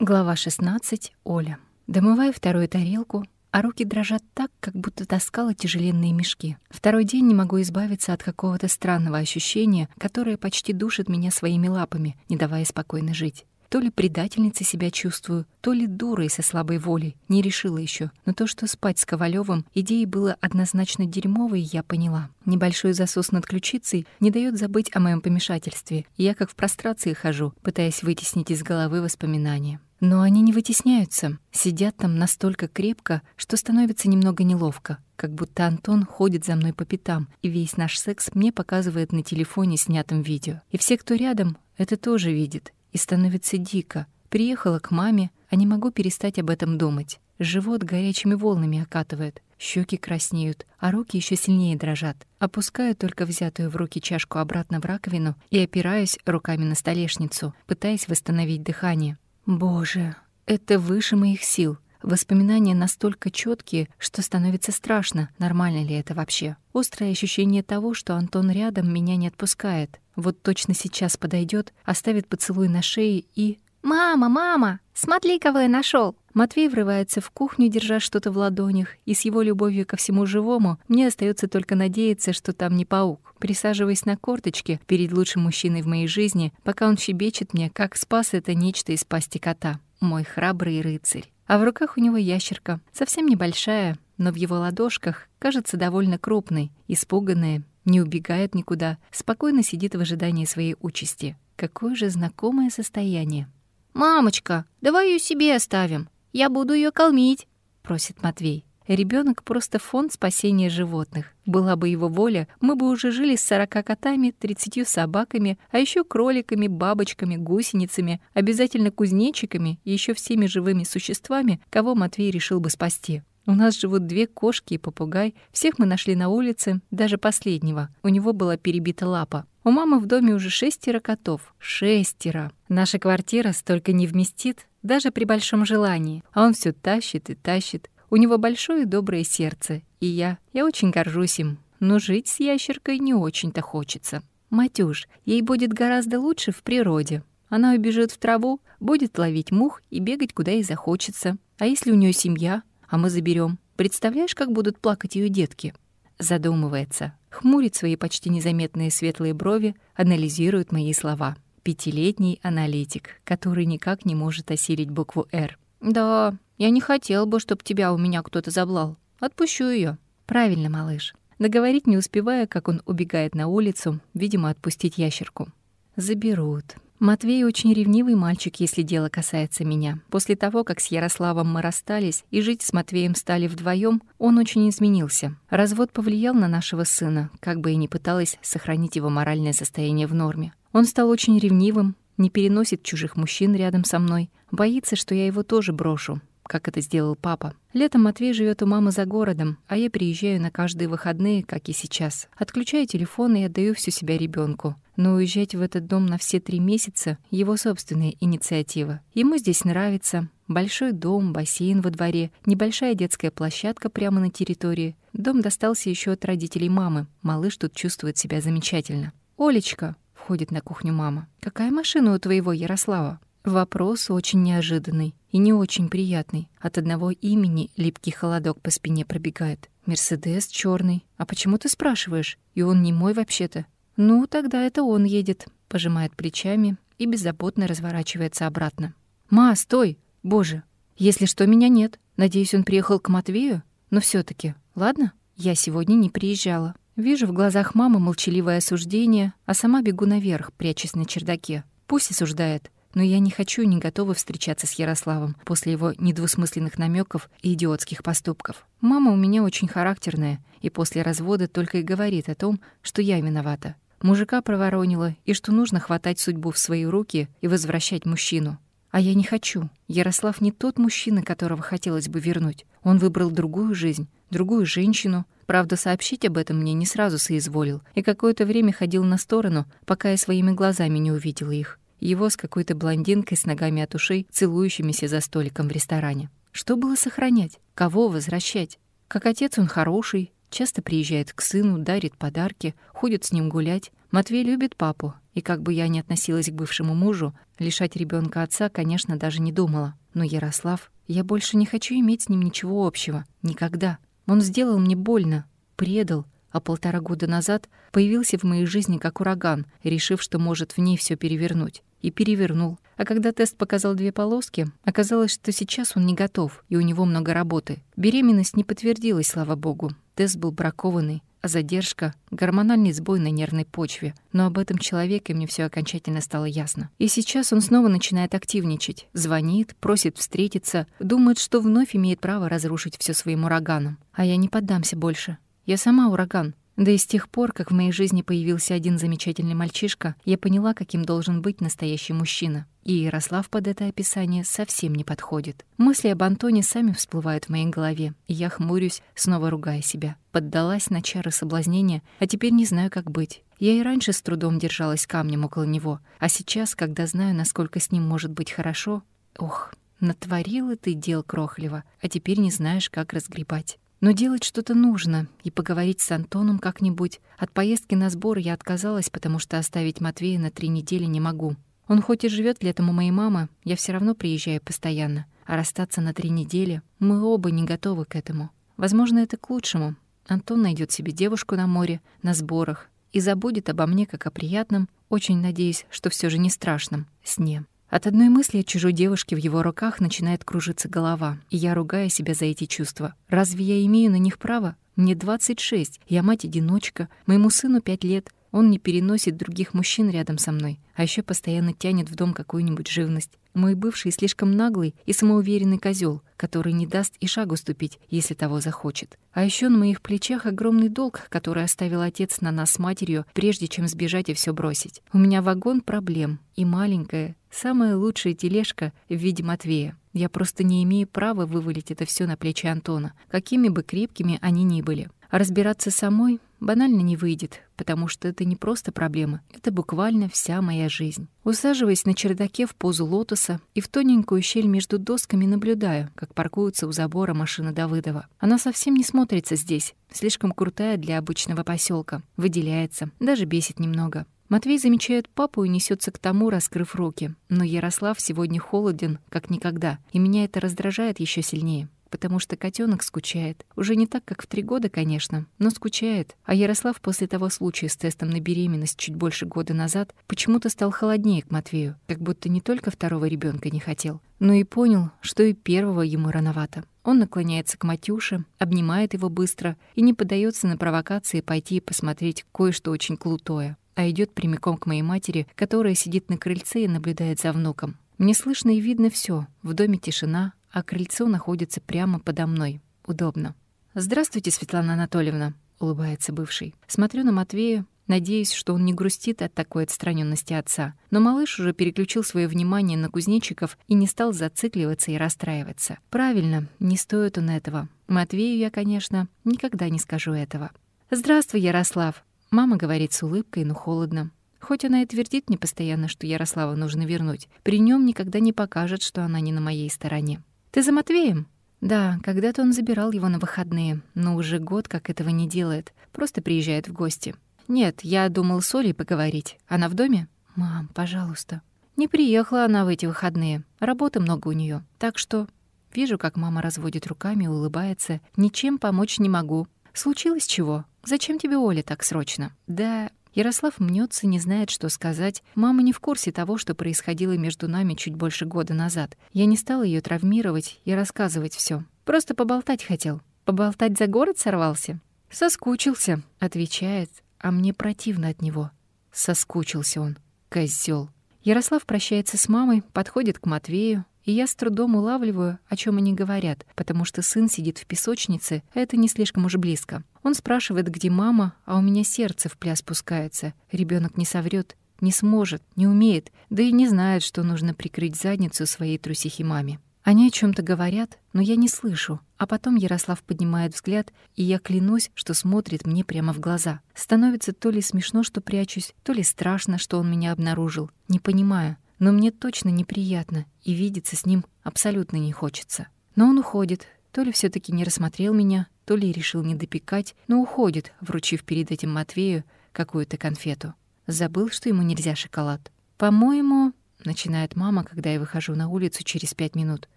Глава 16. Оля. Домываю вторую тарелку, а руки дрожат так, как будто таскала тяжеленные мешки. Второй день не могу избавиться от какого-то странного ощущения, которое почти душит меня своими лапами, не давая спокойно жить. То ли предательницей себя чувствую, то ли дурой со слабой волей. Не решила еще. Но то, что спать с Ковалевым, идеей было однозначно дерьмовой, я поняла. Небольшой засос над ключицей не дает забыть о моем помешательстве. я как в прострации хожу, пытаясь вытеснить из головы воспоминания. Но они не вытесняются, сидят там настолько крепко, что становится немного неловко, как будто Антон ходит за мной по пятам, и весь наш секс мне показывает на телефоне снятом видео. И все, кто рядом, это тоже видит, и становится дико. Приехала к маме, а не могу перестать об этом думать. Живот горячими волнами окатывает, щеки краснеют, а руки еще сильнее дрожат. Опускаю только взятую в руки чашку обратно в раковину и опираюсь руками на столешницу, пытаясь восстановить дыхание. Боже, это выше моих сил. Воспоминания настолько четкие, что становится страшно, нормально ли это вообще. Острое ощущение того, что Антон рядом, меня не отпускает. Вот точно сейчас подойдет, оставит поцелуй на шее и... «Мама, мама, смотри, кого я нашел! Матвей врывается в кухню, держа что-то в ладонях, и с его любовью ко всему живому мне остается только надеяться, что там не паук. Присаживаясь на корточке перед лучшим мужчиной в моей жизни, пока он щебечет мне, как спас это нечто из пасти кота. Мой храбрый рыцарь а в руках у него ящерка, совсем небольшая, но в его ладошках кажется довольно крупной, испуганная, не убегает никуда, спокойно сидит в ожидании своей участи. Какое же знакомое состояние. «Мамочка, давай ее себе оставим. Я буду ее кормить», — просит Матвей. Ребенок просто фонд спасения животных. Была бы его воля, мы бы уже жили с сорока котами, тридцатью собаками, а еще кроликами, бабочками, гусеницами, обязательно кузнечиками и еще всеми живыми существами, кого Матвей решил бы спасти. У нас живут две кошки и попугай. Всех мы нашли на улице, даже последнего. У него была перебита лапа. У мамы в доме уже шестеро котов. Шестеро. Наша квартира столько не вместит, даже при большом желании. А он все тащит и тащит. У него большое доброе сердце. И я, я очень горжусь им. Но жить с ящеркой не очень-то хочется. Матюш, ей будет гораздо лучше в природе. Она убежит в траву, будет ловить мух и бегать, куда ей захочется. А если у нее семья, а мы заберем. Представляешь, как будут плакать ее детки?» Задумывается, хмурит свои почти незаметные светлые брови, анализирует мои слова. Пятилетний аналитик, который никак не может осилить букву «Р». «Да, я не хотел бы, чтобы тебя у меня кто-то заблал. Отпущу ее. «Правильно, малыш». Договорить не успевая, как он убегает на улицу, видимо, отпустить ящерку. «Заберут. Матвей очень ревнивый мальчик, если дело касается меня. После того, как с Ярославом мы расстались и жить с Матвеем стали вдвоем, он очень изменился. Развод повлиял на нашего сына, как бы и ни пыталась сохранить его моральное состояние в норме. Он стал очень ревнивым, не переносит чужих мужчин рядом со мной, боится, что я его тоже брошу, как это сделал папа. Летом Матвей живет у мамы за городом, а я приезжаю на каждые выходные, как и сейчас. Отключаю телефон и отдаю всю себя ребенку. Но уезжать в этот дом на все три месяца — его собственная инициатива. Ему здесь нравится. Большой дом, бассейн во дворе, небольшая детская площадка прямо на территории. Дом достался еще от родителей мамы. Малыш тут чувствует себя замечательно. «Олечка», — входит на кухню мама, — «какая машина у твоего Ярослава?» Вопрос очень неожиданный и не очень приятный. От одного имени липкий холодок по спине пробегает. «Мерседес черный. А почему ты спрашиваешь? И он не мой вообще-то». «Ну, тогда это он едет», — пожимает плечами и беззаботно разворачивается обратно. «Ма, стой! Боже! Если что, меня нет. Надеюсь, он приехал к Матвею? Но все таки ладно? Я сегодня не приезжала». Вижу в глазах мамы молчаливое осуждение, а сама бегу наверх, прячась на чердаке. Пусть осуждает но я не хочу и не готова встречаться с Ярославом после его недвусмысленных намеков и идиотских поступков. Мама у меня очень характерная, и после развода только и говорит о том, что я виновата. Мужика проворонила, и что нужно хватать судьбу в свои руки и возвращать мужчину. А я не хочу. Ярослав не тот мужчина, которого хотелось бы вернуть. Он выбрал другую жизнь, другую женщину. Правда, сообщить об этом мне не сразу соизволил, и какое-то время ходил на сторону, пока я своими глазами не увидела их его с какой-то блондинкой с ногами от ушей, целующимися за столиком в ресторане. Что было сохранять? Кого возвращать? Как отец он хороший, часто приезжает к сыну, дарит подарки, ходит с ним гулять. Матвей любит папу, И как бы я ни относилась к бывшему мужу, лишать ребенка отца, конечно, даже не думала. Но Ярослав, я больше не хочу иметь с ним ничего общего. Никогда. Он сделал мне больно, предал, а полтора года назад появился в моей жизни как ураган, решив, что может в ней все перевернуть. И перевернул. А когда тест показал две полоски, оказалось, что сейчас он не готов, и у него много работы. Беременность не подтвердилась, слава богу. Тест был бракованный, задержка — гормональный сбой на нервной почве. Но об этом человеке мне все окончательно стало ясно. И сейчас он снова начинает активничать. Звонит, просит встретиться, думает, что вновь имеет право разрушить все своим ураганом. А я не поддамся больше. Я сама ураган. Да и с тех пор, как в моей жизни появился один замечательный мальчишка, я поняла, каким должен быть настоящий мужчина. И Ярослав под это описание совсем не подходит. Мысли об Антоне сами всплывают в моей голове, и я хмурюсь, снова ругая себя. Поддалась на чары соблазнения, а теперь не знаю, как быть. Я и раньше с трудом держалась камнем около него, а сейчас, когда знаю, насколько с ним может быть хорошо, ох, натворила ты дел крохлево, а теперь не знаешь, как разгребать. Но делать что-то нужно, и поговорить с Антоном как-нибудь. От поездки на сбор я отказалась, потому что оставить Матвея на три недели не могу. Он хоть и живет летом у моей мамы, я все равно приезжаю постоянно. А расстаться на три недели мы оба не готовы к этому. Возможно, это к лучшему. Антон найдет себе девушку на море, на сборах, и забудет обо мне как о приятном, очень надеюсь, что все же не страшном, сне. От одной мысли о чужой девушке в его руках начинает кружиться голова, и я ругаю себя за эти чувства. Разве я имею на них право? Мне 26, я мать-одиночка, моему сыну 5 лет, он не переносит других мужчин рядом со мной, а еще постоянно тянет в дом какую-нибудь живность. Мой бывший слишком наглый и самоуверенный козел, который не даст и шагу ступить, если того захочет. А еще на моих плечах огромный долг, который оставил отец на нас с матерью, прежде чем сбежать и все бросить. У меня вагон проблем и маленькая, самая лучшая тележка в виде Матвея. Я просто не имею права вывалить это все на плечи Антона, какими бы крепкими они ни были. А разбираться самой банально не выйдет, потому что это не просто проблема, это буквально вся моя жизнь. Усаживаясь на чердаке в позу лотоса и в тоненькую щель между досками наблюдаю, как паркуется у забора машина Давыдова. Она совсем не смотрится здесь, слишком крутая для обычного поселка, выделяется, даже бесит немного. Матвей замечает папу и несется к тому, раскрыв руки. Но Ярослав сегодня холоден, как никогда, и меня это раздражает еще сильнее потому что котенок скучает. Уже не так, как в три года, конечно, но скучает. А Ярослав после того случая с тестом на беременность чуть больше года назад почему-то стал холоднее к Матвею, как будто не только второго ребенка не хотел, но и понял, что и первого ему рановато. Он наклоняется к Матюше, обнимает его быстро и не поддается на провокации пойти и посмотреть кое-что очень крутое, а идет прямиком к моей матери, которая сидит на крыльце и наблюдает за внуком. Мне слышно и видно все. В доме тишина, а крыльцо находится прямо подо мной. Удобно. «Здравствуйте, Светлана Анатольевна», — улыбается бывший. Смотрю на Матвея, надеюсь, что он не грустит от такой отстраненности отца. Но малыш уже переключил свое внимание на кузнечиков и не стал зацикливаться и расстраиваться. Правильно, не стоит он этого. Матвею я, конечно, никогда не скажу этого. «Здравствуй, Ярослав», — мама говорит с улыбкой, но холодно. Хоть она и твердит мне постоянно, что Ярослава нужно вернуть, при нем никогда не покажет, что она не на моей стороне. «Ты за Матвеем?» «Да, когда-то он забирал его на выходные, но уже год как этого не делает, просто приезжает в гости». «Нет, я думал с Олей поговорить. Она в доме?» «Мам, пожалуйста». «Не приехала она в эти выходные. Работы много у нее, Так что...» Вижу, как мама разводит руками и улыбается. «Ничем помочь не могу. Случилось чего? Зачем тебе Оля так срочно?» «Да, Ярослав мнется, не знает, что сказать. Мама не в курсе того, что происходило между нами чуть больше года назад. Я не стала ее травмировать и рассказывать все. Просто поболтать хотел. Поболтать за город сорвался? Соскучился, отвечает, а мне противно от него. Соскучился он, козел. Ярослав прощается с мамой, подходит к Матвею, и я с трудом улавливаю, о чем они говорят, потому что сын сидит в песочнице, а это не слишком уж близко. Он спрашивает, где мама, а у меня сердце в пляс пускается. Ребенок не соврет, не сможет, не умеет, да и не знает, что нужно прикрыть задницу своей трусихи маме. Они о чем то говорят, но я не слышу. А потом Ярослав поднимает взгляд, и я клянусь, что смотрит мне прямо в глаза. Становится то ли смешно, что прячусь, то ли страшно, что он меня обнаружил. Не понимаю но мне точно неприятно, и видеться с ним абсолютно не хочется. Но он уходит, то ли все таки не рассмотрел меня, то ли решил не допекать, но уходит, вручив перед этим Матвею какую-то конфету. Забыл, что ему нельзя шоколад. По-моему, начинает мама, когда я выхожу на улицу через пять минут.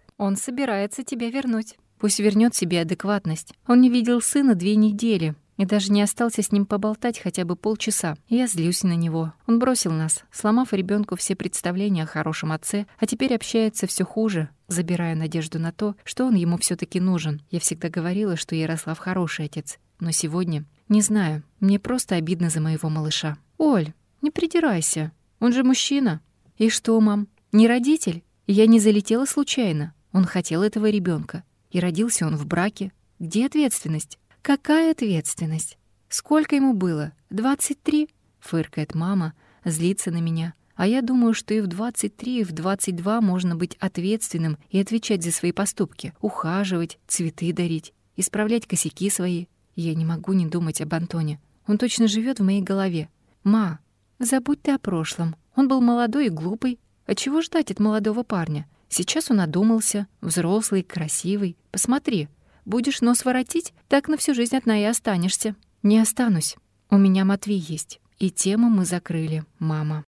Он собирается тебя вернуть. Пусть вернет себе адекватность. Он не видел сына две недели и даже не остался с ним поболтать хотя бы полчаса. Я злюсь на него. Он бросил нас, сломав ребенку все представления о хорошем отце, а теперь общается все хуже, забирая надежду на то, что он ему все таки нужен. Я всегда говорила, что Ярослав хороший отец. Но сегодня... Не знаю, мне просто обидно за моего малыша. «Оль, не придирайся. Он же мужчина». «И что, мам, не родитель? Я не залетела случайно. Он хотел этого ребенка. И родился он в браке. Где ответственность? Какая ответственность? Сколько ему было? Двадцать три? Фыркает мама, злится на меня. А я думаю, что и в 23, и в 22 можно быть ответственным и отвечать за свои поступки, ухаживать, цветы дарить, исправлять косяки свои. Я не могу не думать об Антоне. Он точно живет в моей голове. «Ма, забудь ты о прошлом. Он был молодой и глупый. А чего ждать от молодого парня? Сейчас он одумался, взрослый, красивый. Посмотри, будешь нос воротить, так на всю жизнь одна и останешься. Не останусь. У меня Матвей есть. И тему мы закрыли, мама.